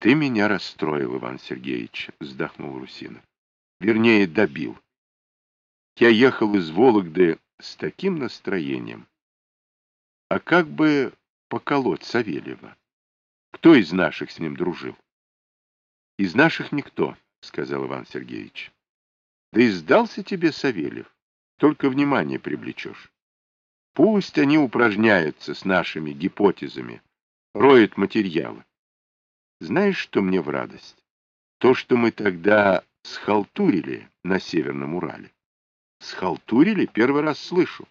Ты меня расстроил, Иван Сергеевич, вздохнул Русинов. Вернее, добил. Я ехал из Вологды с таким настроением. А как бы поколоть Савельева? Кто из наших с ним дружил? Из наших никто, сказал Иван Сергеевич. Да и сдался тебе Савельев. Только внимание привлечешь. Пусть они упражняются с нашими гипотезами, роют материалы. Знаешь, что мне в радость? То, что мы тогда схалтурили на Северном Урале. Схалтурили? Первый раз слышу.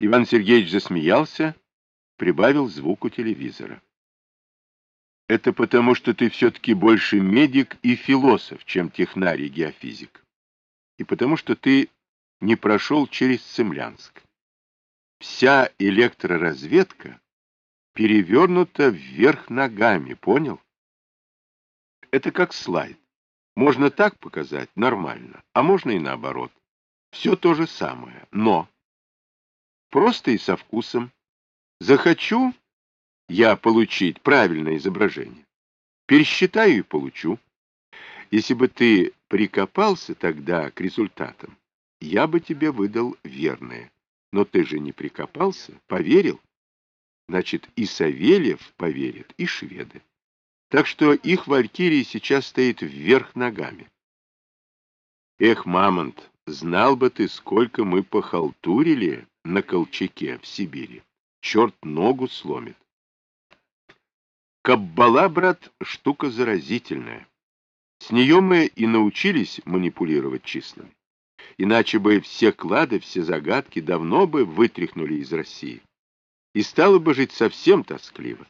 Иван Сергеевич засмеялся, прибавил звук у телевизора. Это потому, что ты все-таки больше медик и философ, чем технарь и геофизик. И потому, что ты не прошел через Цемлянск. Вся электроразведка перевернута вверх ногами, понял? Это как слайд. Можно так показать, нормально, а можно и наоборот. Все то же самое, но просто и со вкусом. Захочу я получить правильное изображение, пересчитаю и получу. Если бы ты прикопался тогда к результатам, я бы тебе выдал верное. Но ты же не прикопался, поверил. Значит, и Савельев поверит, и шведы. Так что их валькирия сейчас стоит вверх ногами. Эх, Мамонт, знал бы ты, сколько мы похалтурили на Колчаке в Сибири. Черт ногу сломит. Каббала, брат, штука заразительная. С нее мы и научились манипулировать числами. Иначе бы все клады, все загадки давно бы вытряхнули из России. И стало бы жить совсем тоскливо.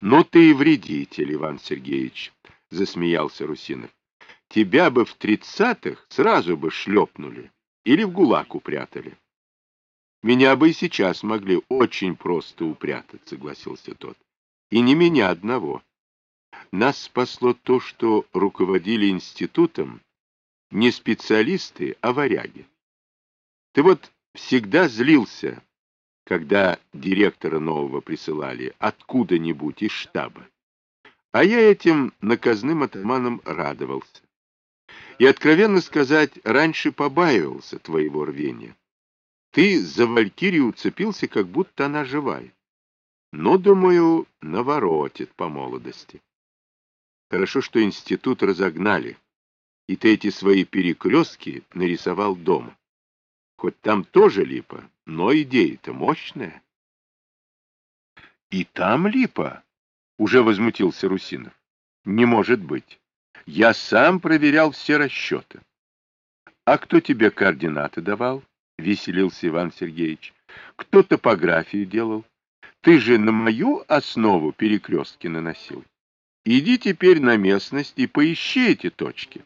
«Ну ты и вредитель, Иван Сергеевич», — засмеялся Русинов. «Тебя бы в тридцатых сразу бы шлепнули или в гулаг упрятали». «Меня бы и сейчас могли очень просто упрятать», — согласился тот. «И не меня одного. Нас спасло то, что руководили институтом не специалисты, а варяги. Ты вот всегда злился, когда директора нового присылали откуда-нибудь из штаба. А я этим наказным атаманом радовался. И, откровенно сказать, раньше побаивался твоего рвения. Ты за Валькирию уцепился, как будто она живая. Но, думаю, наворотит по молодости. Хорошо, что институт разогнали, и ты эти свои перекрестки нарисовал дома. Хоть там тоже липа, но идея-то мощная. — И там липа? — уже возмутился Русинов. — Не может быть. Я сам проверял все расчеты. — А кто тебе координаты давал? — веселился Иван Сергеевич. — Кто топографию делал? Ты же на мою основу перекрестки наносил. Иди теперь на местность и поищи эти точки.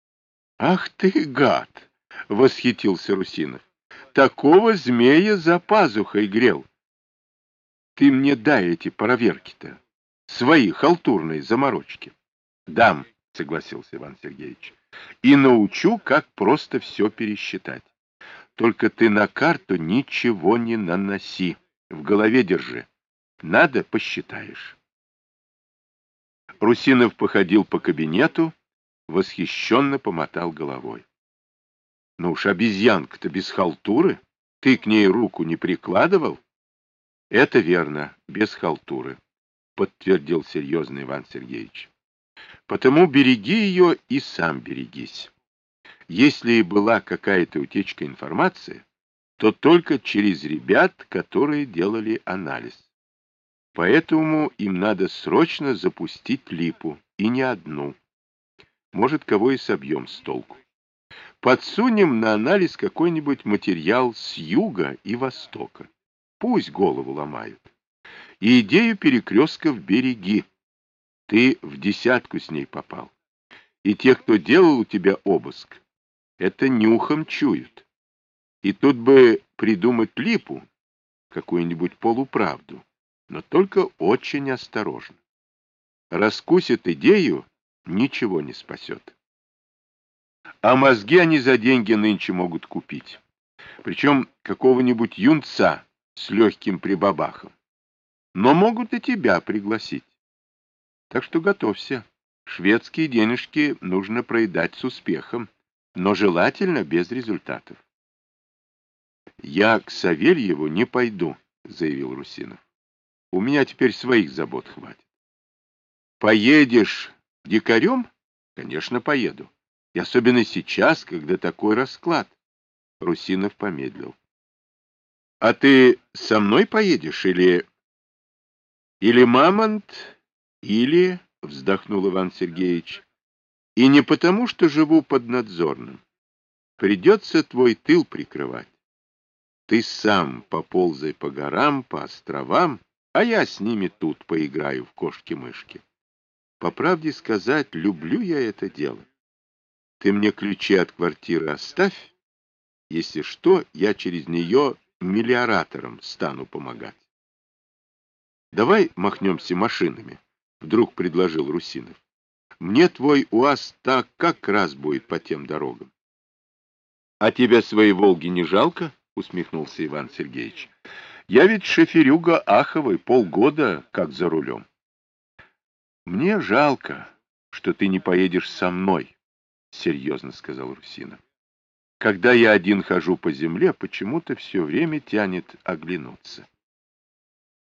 — Ах ты, гад! — восхитился Русинов. — Такого змея за пазухой грел. — Ты мне дай эти проверки-то, свои халтурные заморочки. — Дам, — согласился Иван Сергеевич, — и научу, как просто все пересчитать. Только ты на карту ничего не наноси, в голове держи. Надо, посчитаешь. Русинов походил по кабинету, восхищенно помотал головой. Ну уж обезьянка-то без халтуры, ты к ней руку не прикладывал? Это верно, без халтуры, подтвердил серьезный Иван Сергеевич. Потому береги ее и сам берегись. Если и была какая-то утечка информации, то только через ребят, которые делали анализ. Поэтому им надо срочно запустить липу, и не одну. Может, кого и собьем с толку. Подсунем на анализ какой-нибудь материал с юга и востока. Пусть голову ломают. И идею перекрестков береги. Ты в десятку с ней попал. И те, кто делал у тебя обыск, это нюхом чуют. И тут бы придумать липу, какую-нибудь полуправду но только очень осторожно. Раскусит идею, ничего не спасет. А мозги они за деньги нынче могут купить. Причем какого-нибудь юнца с легким прибабахом. Но могут и тебя пригласить. Так что готовься. Шведские денежки нужно проедать с успехом, но желательно без результатов. «Я к Савельеву не пойду», — заявил Русинов. «У меня теперь своих забот хватит». «Поедешь дикарем?» «Конечно, поеду. И особенно сейчас, когда такой расклад». Русинов помедлил. «А ты со мной поедешь или...» «Или Мамонт, или...» — вздохнул Иван Сергеевич. «И не потому, что живу под надзорным. Придется твой тыл прикрывать. Ты сам поползай по горам, по островам, а я с ними тут поиграю в кошки-мышки. По правде сказать, люблю я это дело. Ты мне ключи от квартиры оставь. Если что, я через нее мелиоратором стану помогать. Давай махнемся машинами, вдруг предложил Русинов. Мне твой УАЗ так как раз будет по тем дорогам. А тебя своей Волги не жалко? усмехнулся Иван Сергеевич. Я ведь шоферюга аховый, полгода как за рулем. Мне жалко, что ты не поедешь со мной, серьезно сказал Русинов. Когда я один хожу по земле, почему-то все время тянет оглянуться.